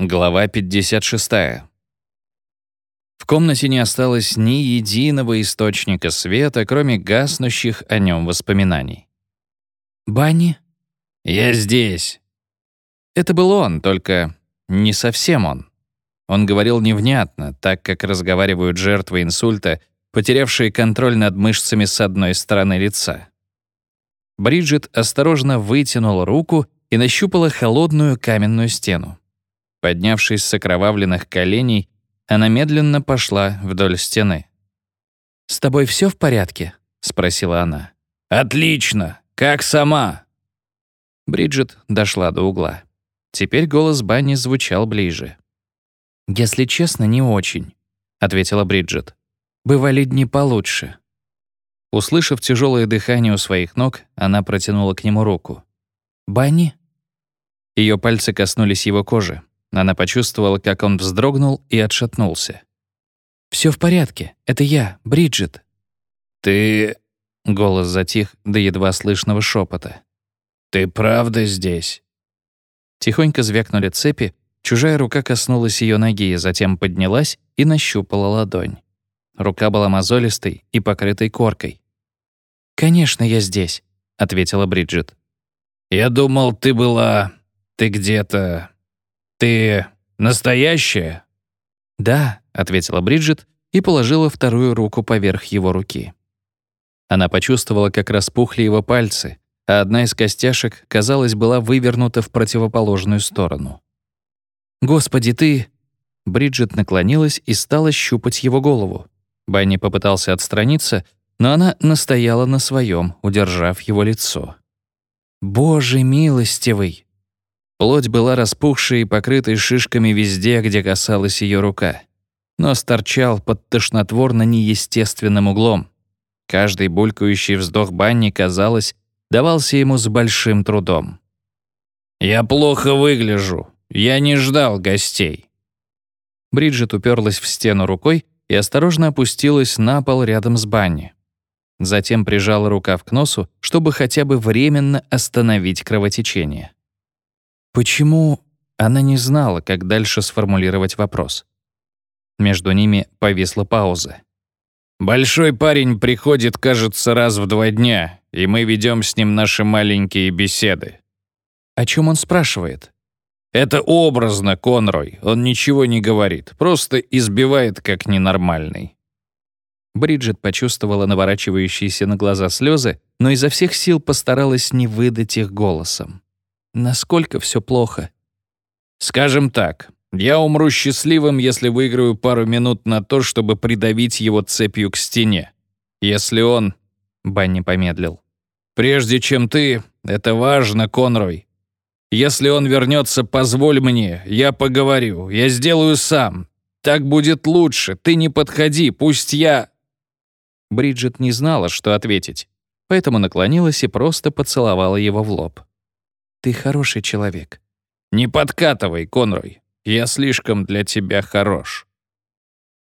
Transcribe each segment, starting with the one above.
Глава 56. В комнате не осталось ни единого источника света, кроме гаснущих о нем воспоминаний. «Банни?» «Я здесь». Это был он, только не совсем он. Он говорил невнятно, так как разговаривают жертвы инсульта, потерявшие контроль над мышцами с одной стороны лица. Бриджит осторожно вытянула руку и нащупала холодную каменную стену. Поднявшись с окровавленных коленей, она медленно пошла вдоль стены. «С тобой все в порядке?» — спросила она. «Отлично! Как сама?» Бриджит дошла до угла. Теперь голос Банни звучал ближе. «Если честно, не очень», — ответила Бриджит. «Бывали дни получше». Услышав тяжелое дыхание у своих ног, она протянула к нему руку. «Банни?» Ее пальцы коснулись его кожи. Она почувствовала, как он вздрогнул и отшатнулся. Все в порядке. Это я, Бриджит». «Ты...» — голос затих до едва слышного шепота. «Ты правда здесь?» Тихонько звякнули цепи, чужая рука коснулась ее ноги, затем поднялась и нащупала ладонь. Рука была мозолистой и покрытой коркой. «Конечно, я здесь», — ответила Бриджит. «Я думал, ты была... ты где-то... «Ты настоящая?» «Да», — ответила Бриджит и положила вторую руку поверх его руки. Она почувствовала, как распухли его пальцы, а одна из костяшек, казалось, была вывернута в противоположную сторону. «Господи, ты...» Бриджит наклонилась и стала щупать его голову. Банни попытался отстраниться, но она настояла на своем, удержав его лицо. «Боже милостивый!» Плоть была распухшей и покрытой шишками везде, где касалась ее рука. Нос торчал под тошнотворно неестественным углом. Каждый булькающий вздох Банни, казалось, давался ему с большим трудом. «Я плохо выгляжу. Я не ждал гостей». Бриджит уперлась в стену рукой и осторожно опустилась на пол рядом с Банни. Затем прижала рукав к носу, чтобы хотя бы временно остановить кровотечение. Почему она не знала, как дальше сформулировать вопрос? Между ними повисла пауза. «Большой парень приходит, кажется, раз в два дня, и мы ведем с ним наши маленькие беседы». «О чем он спрашивает?» «Это образно, Конрой. Он ничего не говорит, просто избивает как ненормальный». Бриджит почувствовала наворачивающиеся на глаза слезы, но изо всех сил постаралась не выдать их голосом. Насколько все плохо? Скажем так, я умру счастливым, если выиграю пару минут на то, чтобы придавить его цепью к стене. Если он... Банни помедлил. Прежде чем ты, это важно, Конрой. Если он вернется, позволь мне, я поговорю, я сделаю сам. Так будет лучше, ты не подходи, пусть я...» Бриджит не знала, что ответить, поэтому наклонилась и просто поцеловала его в лоб. Ты хороший человек». «Не подкатывай, Конрой. Я слишком для тебя хорош».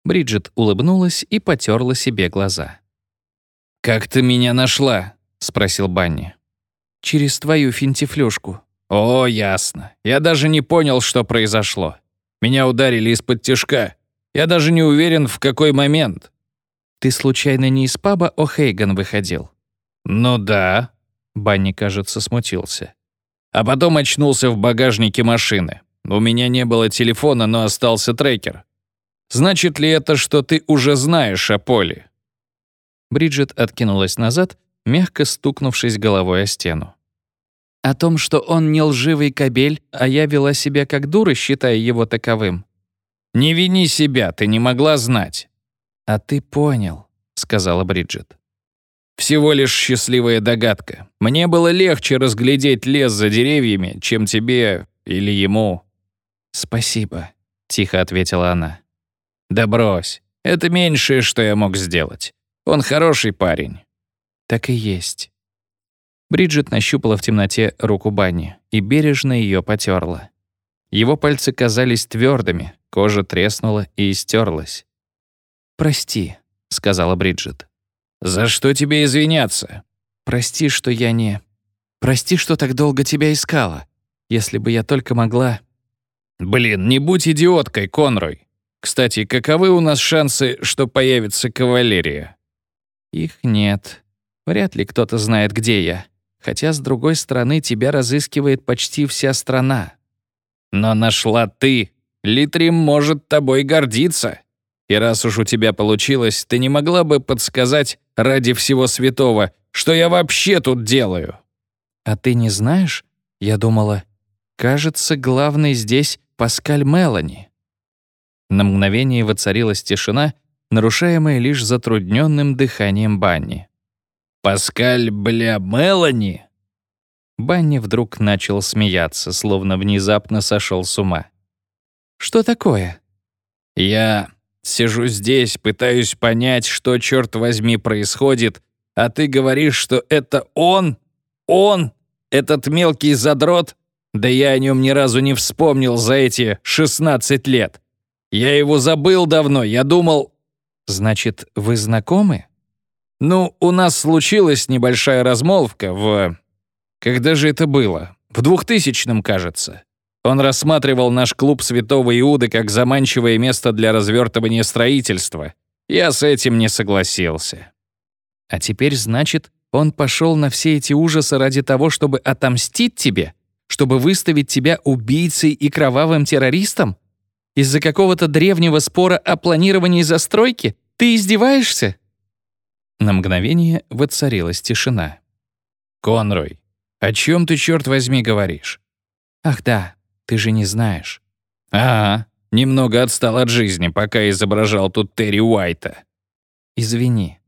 Бриджит улыбнулась и потерла себе глаза. «Как ты меня нашла?» — спросил Банни. «Через твою финтифлюшку». «О, ясно. Я даже не понял, что произошло. Меня ударили из-под тяжка. Я даже не уверен, в какой момент». «Ты случайно не из паба О'Хейган выходил?» «Ну да». Банни, кажется, смутился. А потом очнулся в багажнике машины. У меня не было телефона, но остался трекер. Значит ли это, что ты уже знаешь о Поле?» Бриджит откинулась назад, мягко стукнувшись головой о стену. «О том, что он не лживый кобель, а я вела себя как дура, считая его таковым». «Не вини себя, ты не могла знать». «А ты понял», — сказала Бриджит. Всего лишь счастливая догадка. Мне было легче разглядеть лес за деревьями, чем тебе или ему». «Спасибо», — тихо ответила она. «Да брось. Это меньшее, что я мог сделать. Он хороший парень». «Так и есть». Бриджит нащупала в темноте руку Банни и бережно ее потерла. Его пальцы казались твердыми, кожа треснула и истерлась. «Прости», — сказала Бриджит. «За что тебе извиняться?» «Прости, что я не... Прости, что так долго тебя искала. Если бы я только могла...» Блин, не будь идиоткой, Конрой. Кстати, каковы у нас шансы, что появится кавалерия? Их нет. Вряд ли кто-то знает, где я. Хотя, с другой стороны, тебя разыскивает почти вся страна. Но нашла ты. Литрим может тобой гордиться. И раз уж у тебя получилось, ты не могла бы подсказать ради всего святого, что я вообще тут делаю? А ты не знаешь? Я думала, кажется, главный здесь Паскаль Мелани. На мгновение воцарилась тишина, нарушаемая лишь затрудненным дыханием Банни. «Паскаль, бля, Мелани?» Банни вдруг начал смеяться, словно внезапно сошел с ума. «Что такое?» «Я сижу здесь, пытаюсь понять, что, черт возьми, происходит, а ты говоришь, что это он? Он? Этот мелкий задрот? Да я о нем ни разу не вспомнил за эти 16 лет. Я его забыл давно, я думал... Значит, вы знакомы? Ну, у нас случилась небольшая размолвка в... Когда же это было? В двухтысячном, кажется. Он рассматривал наш клуб Святого Иуды как заманчивое место для развертывания строительства. Я с этим не согласился. А теперь, значит, он пошел на все эти ужасы ради того, чтобы отомстить тебе? Чтобы выставить тебя убийцей и кровавым террористом? Из-за какого-то древнего спора о планировании застройки? Ты издеваешься?» На мгновение воцарилась тишина. «Конрой, о чем ты, черт возьми, говоришь?» «Ах да, ты же не знаешь». «Ага, немного отстал от жизни, пока изображал тут Терри Уайта». «Извини».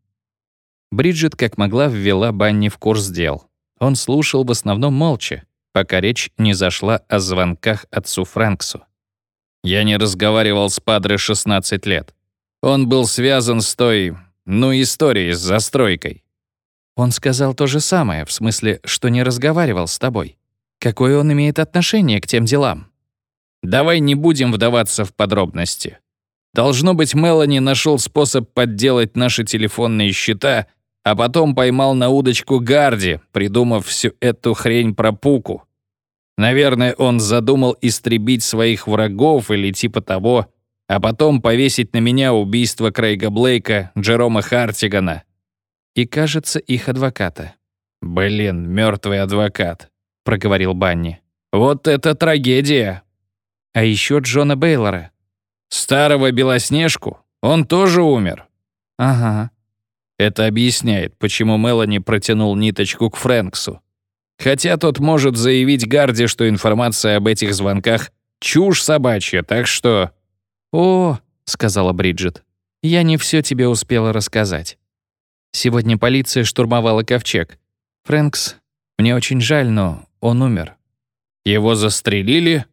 Бриджит как могла ввела Банни в курс дел. Он слушал в основном молча, пока речь не зашла о звонках отцу Фрэнксу. Я не разговаривал с Падре 16 лет. Он был связан с той, ну, историей с застройкой. Он сказал то же самое, в смысле, что не разговаривал с тобой. Какое он имеет отношение к тем делам? Давай не будем вдаваться в подробности. Должно быть, Мелани нашел способ подделать наши телефонные счета, а потом поймал на удочку Гарди, придумав всю эту хрень про Пуку. Наверное, он задумал истребить своих врагов или типа того, а потом повесить на меня убийство Крейга Блейка, Джерома Хартигана. И, кажется, их адвоката. «Блин, мертвый адвокат», — проговорил Банни. «Вот это трагедия!» А еще Джона Бейлора. «Старого Белоснежку? Он тоже умер?» «Ага». Это объясняет, почему Мелани протянул ниточку к Фрэнксу. Хотя тот может заявить Гарди, что информация об этих звонках — чушь собачья, так что... «О», — сказала Бриджит, — «я не все тебе успела рассказать. Сегодня полиция штурмовала ковчег. Фрэнкс, мне очень жаль, но он умер». «Его застрелили?»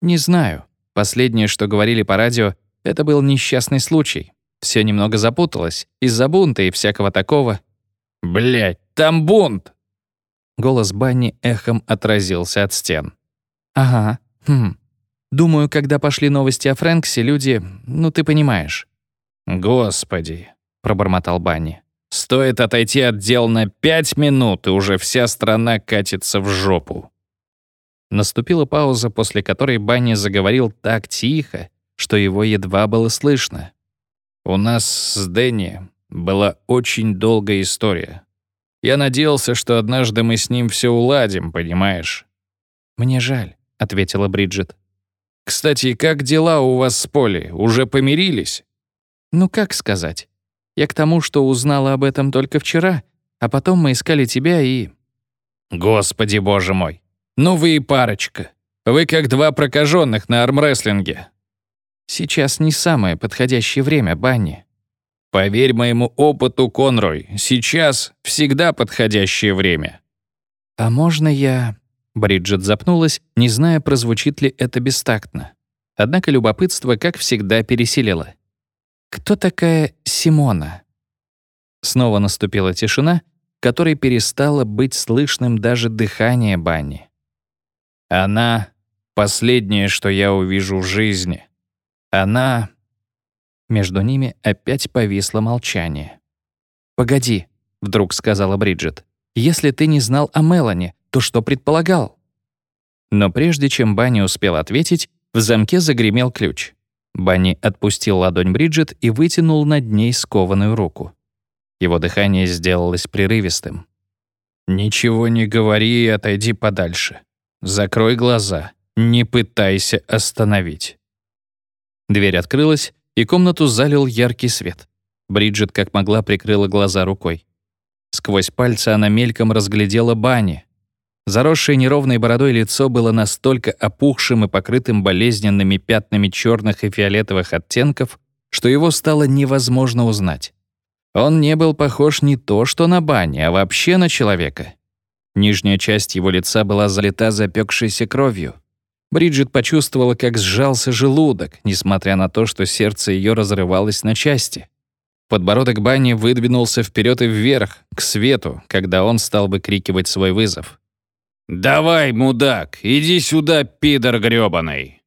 «Не знаю. Последнее, что говорили по радио, это был несчастный случай. Все немного запуталось, из-за бунта и всякого такого». «Блядь, там бунт!» Голос Банни эхом отразился от стен. «Ага, хм. Думаю, когда пошли новости о Фрэнксе, люди... Ну, ты понимаешь». «Господи», — пробормотал Банни. «Стоит отойти от дел на пять минут, и уже вся страна катится в жопу». Наступила пауза, после которой Банни заговорил так тихо, что его едва было слышно. «У нас с Дэнни была очень долгая история. Я надеялся, что однажды мы с ним все уладим, понимаешь?» «Мне жаль», — ответила Бриджит. «Кстати, как дела у вас с Поли? Уже помирились?» «Ну, как сказать? Я к тому, что узнала об этом только вчера, а потом мы искали тебя и...» «Господи, боже мой! Ну вы и парочка. Вы как два прокаженных на армрестлинге». «Сейчас не самое подходящее время, Банни. Поверь моему опыту, Конрой, сейчас всегда подходящее время. А можно я... Бриджит запнулась, не зная, прозвучит ли это бестактно. Однако любопытство, как всегда, переселило. «Кто такая Симона?» Снова наступила тишина, которой перестало быть слышным даже дыхание Банни. «Она — последнее, что я увижу в жизни. Она между ними опять повисло молчание. «Погоди», — вдруг сказала Бриджит. «Если ты не знал о Мелани, то что предполагал?» Но прежде чем Банни успел ответить, В замке загремел ключ. Банни отпустил ладонь Бриджит и вытянул над ней скованную руку. Его дыхание сделалось прерывистым. «Ничего не говори и отойди подальше. Закрой глаза. Не пытайся остановить». Дверь открылась, и комнату залил яркий свет. Бриджит как могла прикрыла глаза рукой. Сквозь пальцы она мельком разглядела Бани. Заросшее неровной бородой лицо было настолько опухшим и покрытым болезненными пятнами черных и фиолетовых оттенков, что его стало невозможно узнать. Он не был похож не то что на Бани, а вообще на человека. Нижняя часть его лица была залита запекшейся кровью. Бриджит почувствовала, как сжался желудок, несмотря на то, что сердце ее разрывалось на части. Подбородок Банни выдвинулся вперед и вверх, к свету, когда он стал выкрикивать свой вызов. «Давай, мудак, иди сюда, пидор грёбаный!»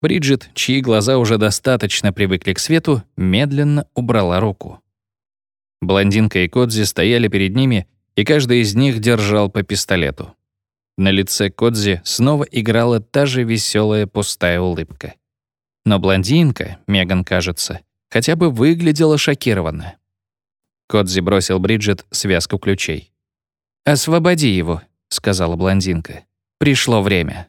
Бриджит, чьи глаза уже достаточно привыкли к свету, медленно убрала руку. Блондинка и Кодзи стояли перед ними, и каждый из них держал по пистолету. На лице Кодзи снова играла та же веселая пустая улыбка. Но блондинка, Меган кажется, хотя бы выглядела шокированно. Кодзи бросил Бриджит связку ключей. «Освободи его», — сказала блондинка. «Пришло время».